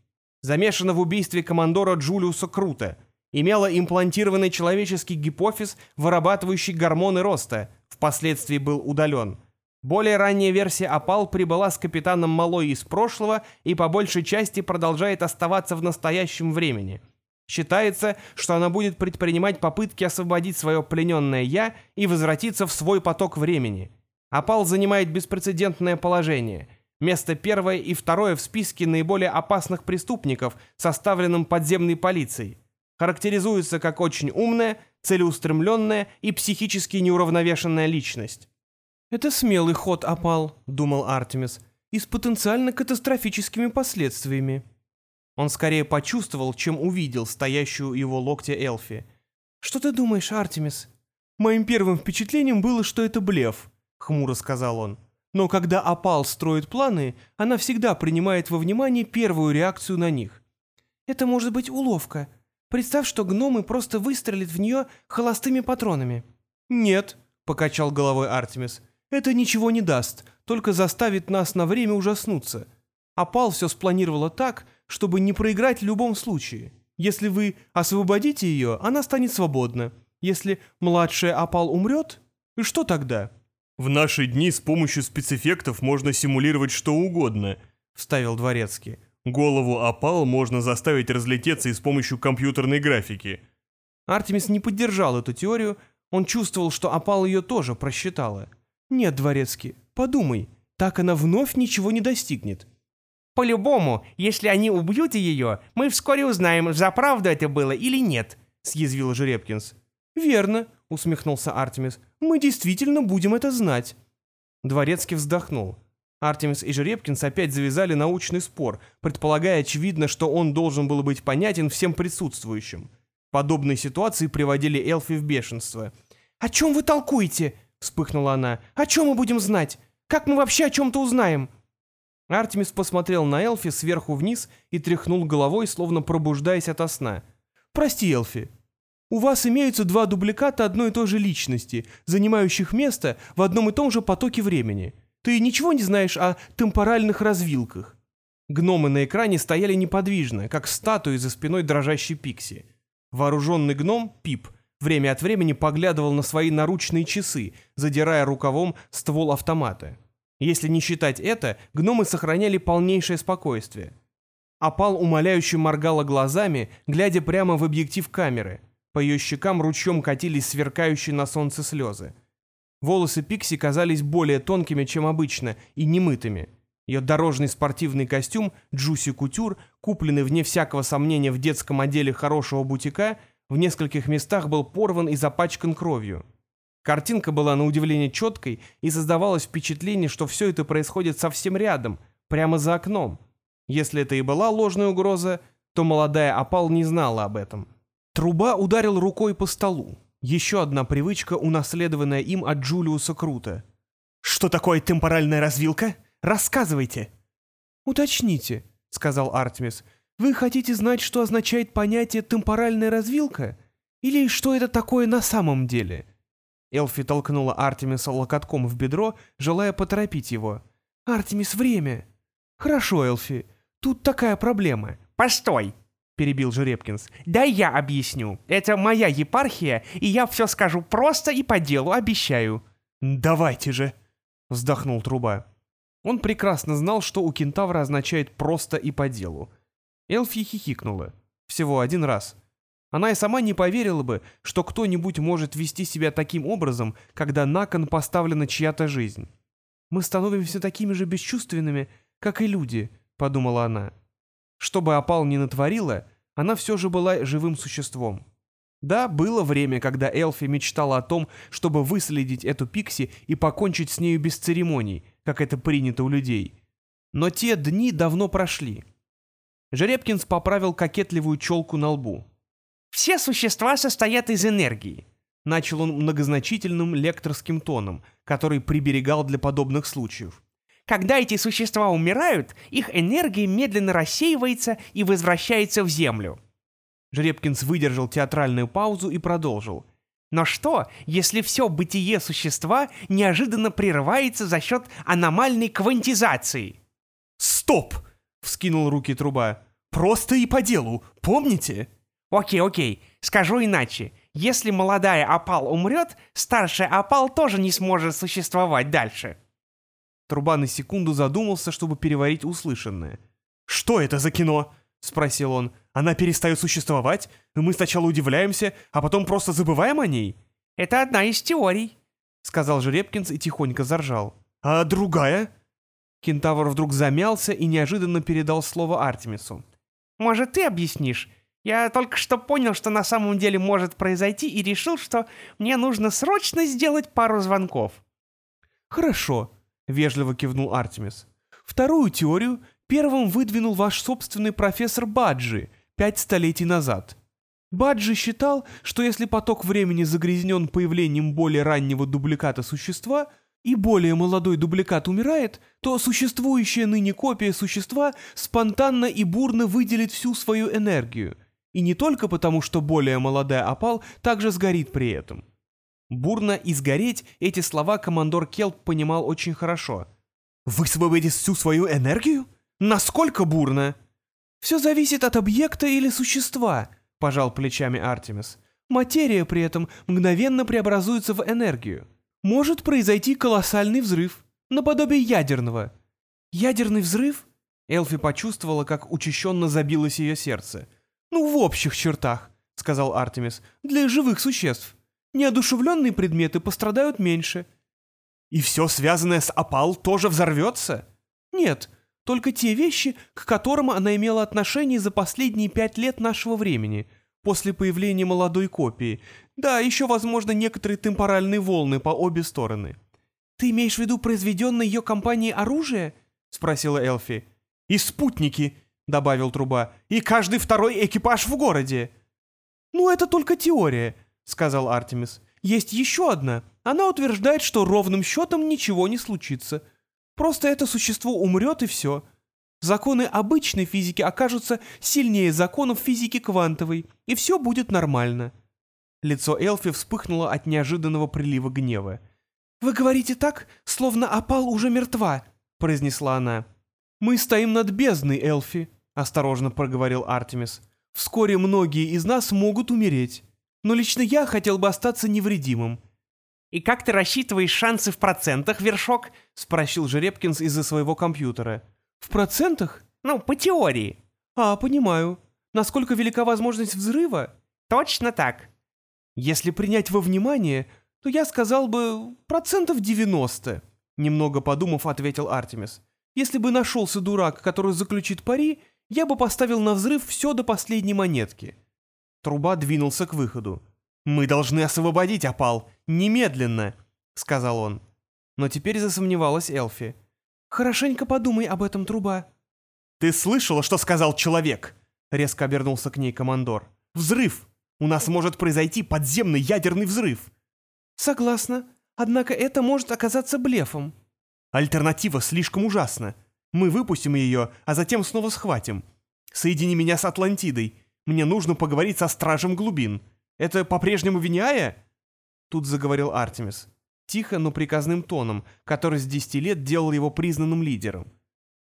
Замешана в убийстве командора Джулиуса Крута. Имела имплантированный человеческий гипофиз, вырабатывающий гормоны роста. Впоследствии был удален. Более ранняя версия Апал прибыла с капитаном Малой из прошлого и по большей части продолжает оставаться в настоящем времени. Считается, что она будет предпринимать попытки освободить свое плененное «я» и возвратиться в свой поток времени – Апал занимает беспрецедентное положение. Место первое и второе в списке наиболее опасных преступников, составленном подземной полицией. Характеризуется как очень умная, целеустремленная и психически неуравновешенная личность. «Это смелый ход, Апал», — думал Артемис, — «и с потенциально катастрофическими последствиями». Он скорее почувствовал, чем увидел стоящую его локте Элфи. «Что ты думаешь, Артемис?» «Моим первым впечатлением было, что это блеф», — хмуро сказал он. «Но когда опал строит планы, она всегда принимает во внимание первую реакцию на них. Это может быть уловка. Представь, что гномы просто выстрелят в нее холостыми патронами». «Нет», — покачал головой Артемис, — «это ничего не даст, только заставит нас на время ужаснуться. Опал все спланировала так, чтобы не проиграть в любом случае. Если вы освободите ее, она станет свободна. Если младшая опал умрет, что тогда?» «В наши дни с помощью спецэффектов можно симулировать что угодно», — вставил Дворецкий. «Голову опал можно заставить разлететься и с помощью компьютерной графики». Артемис не поддержал эту теорию, он чувствовал, что опал ее тоже просчитала. «Нет, Дворецкий, подумай, так она вновь ничего не достигнет». «По-любому, если они убьют ее, мы вскоре узнаем, за правду это было или нет», — съязвил Жеребкинс. «Верно», — усмехнулся Артемис. «Мы действительно будем это знать». Дворецкий вздохнул. Артемис и Жеребкинс опять завязали научный спор, предполагая очевидно, что он должен был быть понятен всем присутствующим. Подобные ситуации приводили Элфи в бешенство. «О чем вы толкуете?» — вспыхнула она. «О чем мы будем знать? Как мы вообще о чем-то узнаем?» Артемис посмотрел на Элфи сверху вниз и тряхнул головой, словно пробуждаясь ото сна. «Прости, Элфи, У вас имеются два дубликата одной и той же личности, занимающих место в одном и том же потоке времени. Ты ничего не знаешь о темпоральных развилках?» Гномы на экране стояли неподвижно, как статуи за спиной дрожащей Пикси. Вооруженный гном, Пип, время от времени поглядывал на свои наручные часы, задирая рукавом ствол автомата. Если не считать это, гномы сохраняли полнейшее спокойствие. Опал умоляюще моргала глазами, глядя прямо в объектив камеры. По ее щекам ручьем катились сверкающие на солнце слезы. Волосы Пикси казались более тонкими, чем обычно, и немытыми. Ее дорожный спортивный костюм Джуси Кутюр, купленный вне всякого сомнения в детском отделе хорошего бутика, в нескольких местах был порван и запачкан кровью. Картинка была на удивление четкой, и создавалось впечатление, что все это происходит совсем рядом, прямо за окном. Если это и была ложная угроза, то молодая опал не знала об этом. Труба ударил рукой по столу. Еще одна привычка, унаследованная им от Джулиуса Крута. «Что такое темпоральная развилка? Рассказывайте!» «Уточните», — сказал Артемис. «Вы хотите знать, что означает понятие «темпоральная развилка»? Или что это такое на самом деле?» Элфи толкнула Артемиса локотком в бедро, желая поторопить его. «Артемис, время!» «Хорошо, Элфи. Тут такая проблема». «Постой!» — перебил Жеребкинс. «Да я объясню. Это моя епархия, и я все скажу просто и по делу, обещаю». «Давайте же!» — вздохнул Труба. Он прекрасно знал, что у кентавра означает «просто и по делу». Элфи хихикнула. Всего один раз. Она и сама не поверила бы, что кто-нибудь может вести себя таким образом, когда на кон поставлена чья-то жизнь. «Мы становимся такими же бесчувственными, как и люди», — подумала она. Что бы опал ни натворила, она все же была живым существом. Да, было время, когда Элфи мечтала о том, чтобы выследить эту Пикси и покончить с нею без церемоний, как это принято у людей. Но те дни давно прошли. Жеребкинс поправил кокетливую челку на лбу. «Все существа состоят из энергии», — начал он многозначительным лекторским тоном, который приберегал для подобных случаев. Когда эти существа умирают, их энергия медленно рассеивается и возвращается в Землю. Жеребкинс выдержал театральную паузу и продолжил. Но что, если все бытие существа неожиданно прерывается за счет аномальной квантизации? «Стоп!» — вскинул руки труба. «Просто и по делу, помните?» «Окей, окей, скажу иначе. Если молодая опал умрет, старшая опал тоже не сможет существовать дальше». Труба на секунду задумался, чтобы переварить услышанное. «Что это за кино?» — спросил он. «Она перестает существовать, и мы сначала удивляемся, а потом просто забываем о ней?» «Это одна из теорий», — сказал Жеребкинс и тихонько заржал. «А другая?» Кентавр вдруг замялся и неожиданно передал слово Артемису. «Может, ты объяснишь? Я только что понял, что на самом деле может произойти, и решил, что мне нужно срочно сделать пару звонков». «Хорошо», — вежливо кивнул Артемис. «Вторую теорию первым выдвинул ваш собственный профессор Баджи пять столетий назад. Баджи считал, что если поток времени загрязнен появлением более раннего дубликата существа, и более молодой дубликат умирает, то существующая ныне копия существа спонтанно и бурно выделит всю свою энергию. И не только потому, что более молодая опал также сгорит при этом. Бурно и сгореть эти слова командор Келп понимал очень хорошо. «Высвободить всю свою энергию?» Насколько бурно? Все зависит от объекта или существа, пожал плечами Артемис. Материя при этом мгновенно преобразуется в энергию. Может произойти колоссальный взрыв, наподобие ядерного. Ядерный взрыв? Элфи почувствовала, как учащенно забилось ее сердце. «Ну, в общих чертах», — сказал Артемис, — «для живых существ. Неодушевленные предметы пострадают меньше». «И все связанное с опал тоже взорвется?» «Нет, только те вещи, к которым она имела отношение за последние пять лет нашего времени, после появления молодой копии. Да, еще, возможно, некоторые темпоральные волны по обе стороны. «Ты имеешь в виду произведенное ее компанией оружие?» — спросила Элфи. «И спутники», — добавил Труба, — «и каждый второй экипаж в городе». «Ну, это только теория», — сказал Артемис. «Есть еще одна. Она утверждает, что ровным счетом ничего не случится». Просто это существо умрет и все. Законы обычной физики окажутся сильнее законов физики квантовой, и все будет нормально. Лицо Элфи вспыхнуло от неожиданного прилива гнева. «Вы говорите так, словно опал уже мертва», — произнесла она. «Мы стоим над бездной, Элфи», — осторожно проговорил Артемис. «Вскоре многие из нас могут умереть. Но лично я хотел бы остаться невредимым». «И как ты рассчитываешь шансы в процентах, Вершок?» — спросил Жеребкинс из-за своего компьютера. «В процентах?» «Ну, по теории». «А, понимаю. Насколько велика возможность взрыва?» «Точно так». «Если принять во внимание, то я сказал бы процентов 90. Немного подумав, ответил Артемис. Если бы нашелся дурак, который заключит пари, я бы поставил на взрыв все до последней монетки. Труба двинулся к выходу. «Мы должны освободить опал! Немедленно!» — сказал он. Но теперь засомневалась Элфи. «Хорошенько подумай об этом, труба». «Ты слышала, что сказал человек?» — резко обернулся к ней командор. «Взрыв! У нас может произойти подземный ядерный взрыв!» «Согласна. Однако это может оказаться блефом». «Альтернатива слишком ужасна. Мы выпустим ее, а затем снова схватим. Соедини меня с Атлантидой. Мне нужно поговорить со Стражем Глубин. Это по-прежнему Виняя?» Тут заговорил Артемис. Тихо, но приказным тоном, который с десяти лет делал его признанным лидером.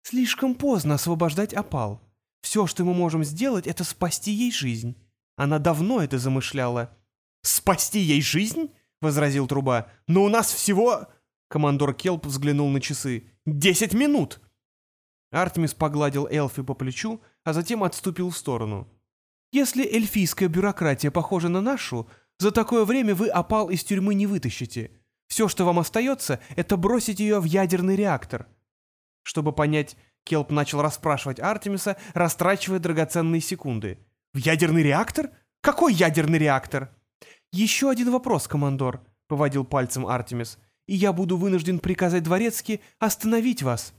«Слишком поздно освобождать опал. Все, что мы можем сделать, это спасти ей жизнь. Она давно это замышляла». «Спасти ей жизнь?» — возразил труба. «Но у нас всего...» Командор Келп взглянул на часы. «Десять минут!» Артемис погладил Элфи по плечу, а затем отступил в сторону. «Если эльфийская бюрократия похожа на нашу, за такое время вы опал из тюрьмы не вытащите. Все, что вам остается, это бросить ее в ядерный реактор». Чтобы понять, Келп начал расспрашивать Артемиса, растрачивая драгоценные секунды. «В ядерный реактор? Какой ядерный реактор?» «Еще один вопрос, командор», — поводил пальцем Артемис, «и я буду вынужден приказать дворецки остановить вас».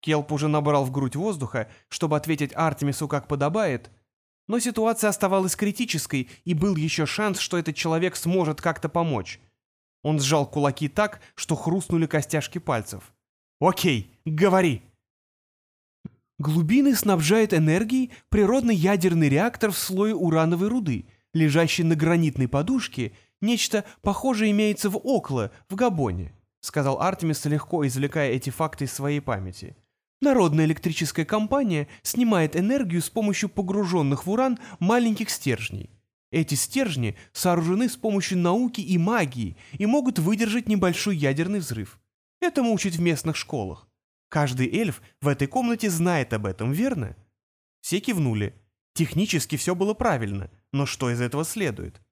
Келп уже набрал в грудь воздуха, чтобы ответить Артемису как подобает, но ситуация оставалась критической, и был еще шанс, что этот человек сможет как-то помочь. Он сжал кулаки так, что хрустнули костяшки пальцев. «Окей, говори!» Глубины снабжает энергией природный ядерный реактор в слое урановой руды — лежащий на гранитной подушке, нечто похожее имеется в Окло, в Габоне», — сказал Артемис, легко извлекая эти факты из своей памяти. Народная электрическая компания снимает энергию с помощью погруженных в уран маленьких стержней. Эти стержни сооружены с помощью науки и магии и могут выдержать небольшой ядерный взрыв. Этому учат в местных школах. Каждый эльф в этой комнате знает об этом, верно? Все кивнули. Технически все было правильно, но что из этого следует?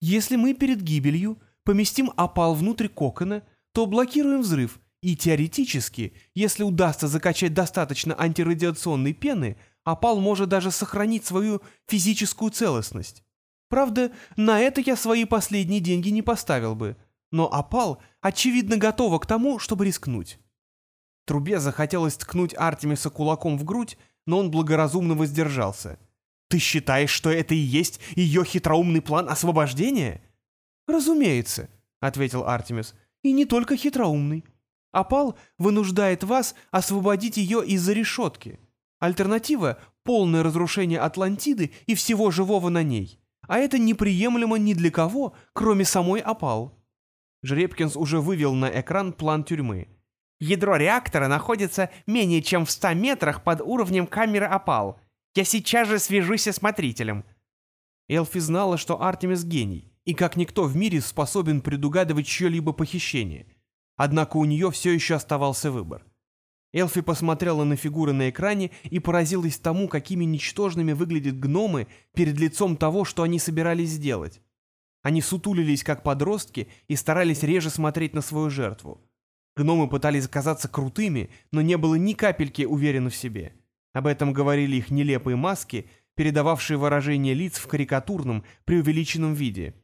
Если мы перед гибелью поместим опал внутрь кокона, то блокируем взрыв, и теоретически, если удастся закачать достаточно антирадиационной пены, опал может даже сохранить свою физическую целостность. Правда, на это я свои последние деньги не поставил бы, но опал, очевидно, готова к тому, чтобы рискнуть. Трубе захотелось ткнуть Артемиса кулаком в грудь, но он благоразумно воздержался. Ты считаешь, что это и есть ее хитроумный план освобождения? Разумеется, ответил Артемис. И не только хитроумный. Апал вынуждает вас освободить ее из-за решетки. Альтернатива — полное разрушение Атлантиды и всего живого на ней. А это неприемлемо ни для кого, кроме самой Апал. Жребкинс уже вывел на экран план тюрьмы. Ядро реактора находится менее чем в 100 метрах под уровнем камеры Апал. Я сейчас же свяжусь со смотрителем». Элфи знала, что Артемис гений, и как никто в мире способен предугадывать чье-либо похищение. Однако у нее все еще оставался выбор. Элфи посмотрела на фигуры на экране и поразилась тому, какими ничтожными выглядят гномы перед лицом того, что они собирались сделать. Они сутулились как подростки и старались реже смотреть на свою жертву. Гномы пытались казаться крутыми, но не было ни капельки уверены в себе. Об этом говорили их нелепые маски, передававшие выражение лиц в карикатурном, преувеличенном виде.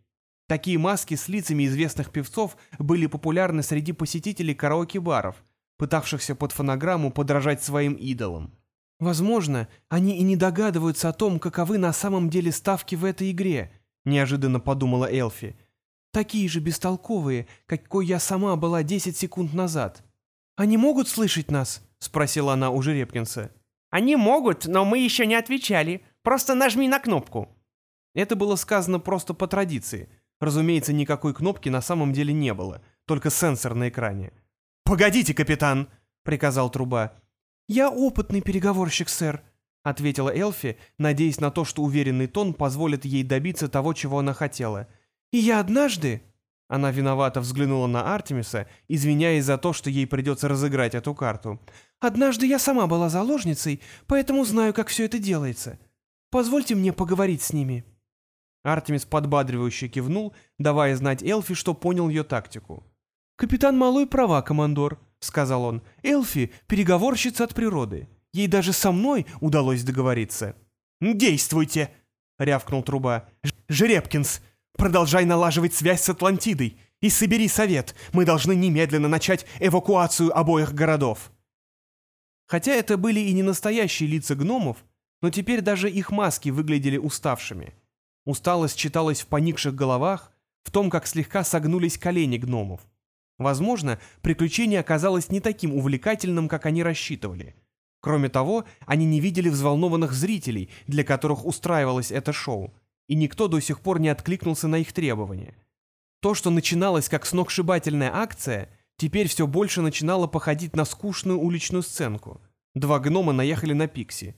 Такие маски с лицами известных певцов были популярны среди посетителей караоке-баров, пытавшихся под фонограмму подражать своим идолам. «Возможно, они и не догадываются о том, каковы на самом деле ставки в этой игре», — неожиданно подумала Элфи. «Такие же бестолковые, какой я сама была десять секунд назад». «Они могут слышать нас?» — спросила она у Жеребкинса. Они могут, но мы еще не отвечали. Просто нажми на кнопку». Это было сказано просто по традиции. Разумеется, никакой кнопки на самом деле не было, только сенсор на экране. «Погодите, капитан!» — приказал труба. «Я опытный переговорщик, сэр», — ответила Элфи, надеясь на то, что уверенный тон позволит ей добиться того, чего она хотела. «И я однажды...» Она виновато взглянула на Артемиса, извиняясь за то, что ей придется разыграть эту карту. «Однажды я сама была заложницей, поэтому знаю, как все это делается. Позвольте мне поговорить с ними». Артемис подбадривающе кивнул, давая знать Элфи, что понял ее тактику. «Капитан Малой права, командор», — сказал он. «Элфи — переговорщица от природы. Ей даже со мной удалось договориться». «Действуйте!» — рявкнул труба. «Жеребкинс, продолжай налаживать связь с Атлантидой и собери совет. Мы должны немедленно начать эвакуацию обоих городов». Хотя это были и не настоящие лица гномов, но теперь даже их маски выглядели уставшими. Усталость читалась в поникших головах, в том, как слегка согнулись колени гномов. Возможно, приключение оказалось не таким увлекательным, как они рассчитывали. Кроме того, они не видели взволнованных зрителей, для которых устраивалось это шоу, и никто до сих пор не откликнулся на их требования. То, что начиналось как сногсшибательная акция, теперь все больше начинало походить на скучную уличную сценку. Два гнома наехали на Пикси.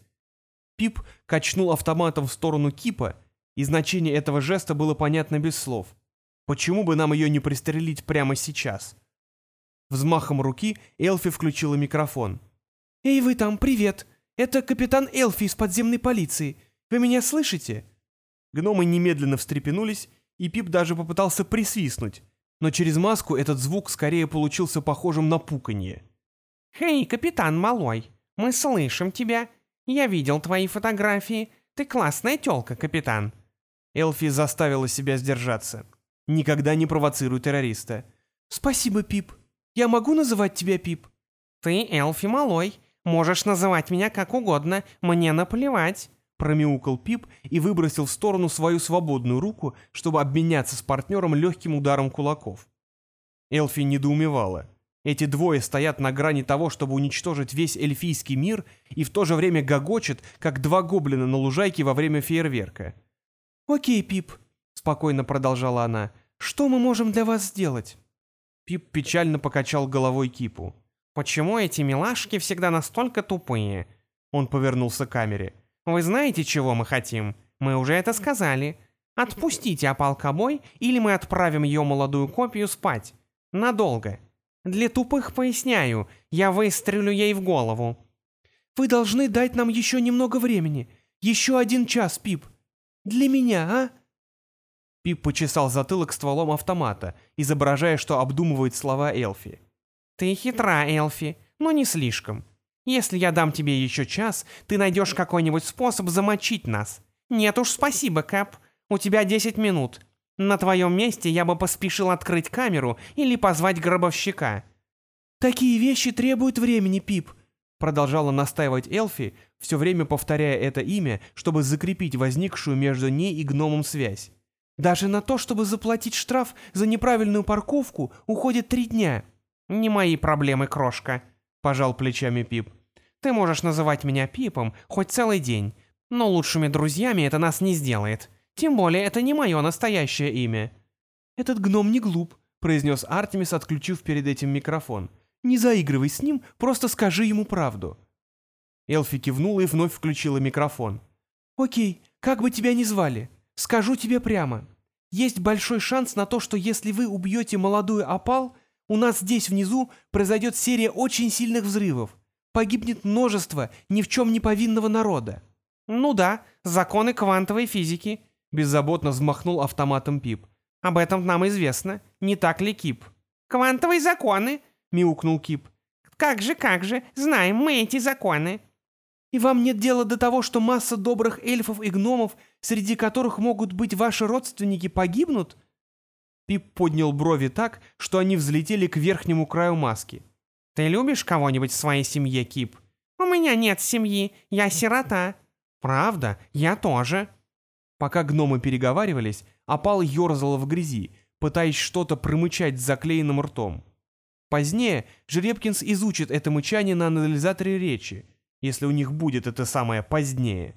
Пип качнул автоматом в сторону Кипа, и значение этого жеста было понятно без слов. Почему бы нам ее не пристрелить прямо сейчас? Взмахом руки Элфи включила микрофон. «Эй, вы там, привет! Это капитан Элфи из подземной полиции. Вы меня слышите?» Гномы немедленно встрепенулись, и Пип даже попытался присвистнуть, но через маску этот звук скорее получился похожим на пуканье. «Эй, капитан Малой, мы слышим тебя. Я видел твои фотографии. Ты классная тёлка, капитан». Элфи заставила себя сдержаться. Никогда не провоцируй террориста. «Спасибо, Пип. Я могу называть тебя Пип?» «Ты Элфи Малой. Можешь называть меня как угодно. Мне наплевать». Промяукал Пип и выбросил в сторону свою свободную руку, чтобы обменяться с партнером легким ударом кулаков. Элфи недоумевала. Эти двое стоят на грани того, чтобы уничтожить весь эльфийский мир, и в то же время гогочат, как два гоблина на лужайке во время фейерверка. «Окей, Пип», — спокойно продолжала она, — «что мы можем для вас сделать?» Пип печально покачал головой Кипу. «Почему эти милашки всегда настолько тупые?» Он повернулся к камере. «Вы знаете, чего мы хотим? Мы уже это сказали. Отпустите опалкобой, или мы отправим ее молодую копию спать. Надолго. Для тупых поясняю, я выстрелю ей в голову». «Вы должны дать нам еще немного времени. Еще один час, Пип. Для меня, а?» Пип почесал затылок стволом автомата, изображая, что обдумывает слова Элфи. «Ты хитра, Элфи, но не слишком. Если я дам тебе еще час, ты найдешь какой-нибудь способ замочить нас. Нет уж, спасибо, Кэп. У тебя 10 минут. На твоем месте я бы поспешил открыть камеру или позвать гробовщика». «Такие вещи требуют времени, Пип», — продолжала настаивать Элфи, все время повторяя это имя, чтобы закрепить возникшую между ней и гномом связь. «Даже на то, чтобы заплатить штраф за неправильную парковку, уходит три дня». «Не мои проблемы, крошка», — пожал плечами Пип. «Ты можешь называть меня Пипом хоть целый день, но лучшими друзьями это нас не сделает. Тем более это не мое настоящее имя». «Этот гном не глуп», — произнес Артемис, отключив перед этим микрофон. «Не заигрывай с ним, просто скажи ему правду». Элфи кивнула и вновь включила микрофон. «Окей, как бы тебя ни звали, скажу тебе прямо. Есть большой шанс на то, что если вы убьете молодую опал, у нас здесь внизу произойдет серия очень сильных взрывов. Погибнет множество ни в чем не повинного народа». «Ну да, законы квантовой физики», — беззаботно взмахнул автоматом Пип. «Об этом нам известно, не так ли, Кип?» «Квантовые законы», — мяукнул Кип. «Как же, как же, знаем мы эти законы». И вам нет дела до того, что масса добрых эльфов и гномов, среди которых могут быть ваши родственники, погибнут?» Пип поднял брови так, что они взлетели к верхнему краю маски. «Ты любишь кого-нибудь в своей семье, Кип?» «У меня нет семьи, я сирота». «Правда? Я тоже». Пока гномы переговаривались, опал ерзала в грязи, пытаясь что-то промычать с заклеенным ртом. Позднее Жеребкинс изучит это мычание на анализаторе речи, если у них будет это самое позднее.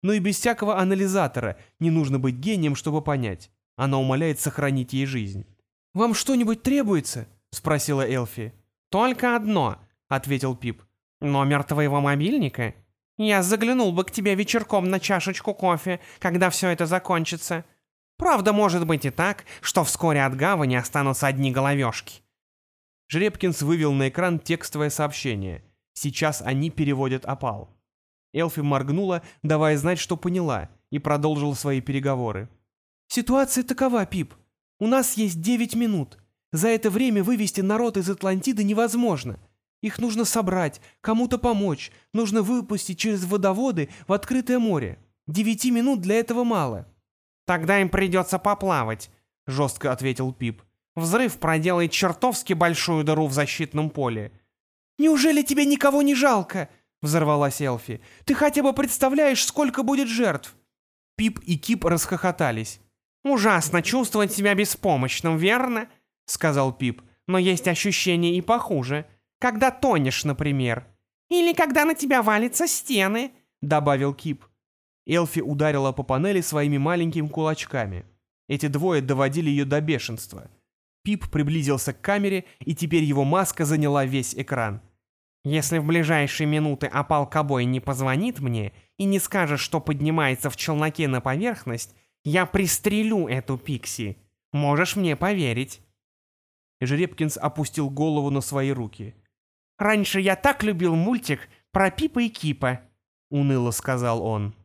но и без всякого анализатора не нужно быть гением, чтобы понять. Она умоляет сохранить ей жизнь. «Вам что-нибудь требуется?» — спросила Элфи. «Только одно», — ответил Пип. «Номер твоего мобильника? Я заглянул бы к тебе вечерком на чашечку кофе, когда все это закончится. Правда, может быть и так, что вскоре от гавани останутся одни головешки». Жребкинс вывел на экран текстовое сообщение. Сейчас они переводят опал. Элфи моргнула, давая знать, что поняла, и продолжила свои переговоры. «Ситуация такова, Пип. У нас есть девять минут. За это время вывести народ из Атлантиды невозможно. Их нужно собрать, кому-то помочь, нужно выпустить через водоводы в открытое море. Девяти минут для этого мало». «Тогда им придется поплавать», — жестко ответил Пип. «Взрыв проделает чертовски большую дыру в защитном поле». «Неужели тебе никого не жалко?» — взорвалась Элфи. «Ты хотя бы представляешь, сколько будет жертв?» Пип и Кип расхохотались. «Ужасно чувствовать себя беспомощным, верно?» — сказал Пип. «Но есть ощущение и похуже. Когда тонешь, например. Или когда на тебя валятся стены», — добавил Кип. Элфи ударила по панели своими маленькими кулачками. Эти двое доводили ее до бешенства. Пип приблизился к камере, и теперь его маска заняла весь экран. «Если в ближайшие минуты опал Кобой не позвонит мне и не скажет, что поднимается в челноке на поверхность, я пристрелю эту Пикси. Можешь мне поверить». Жеребкинс опустил голову на свои руки. «Раньше я так любил мультик про Пипа и Кипа», — уныло сказал он.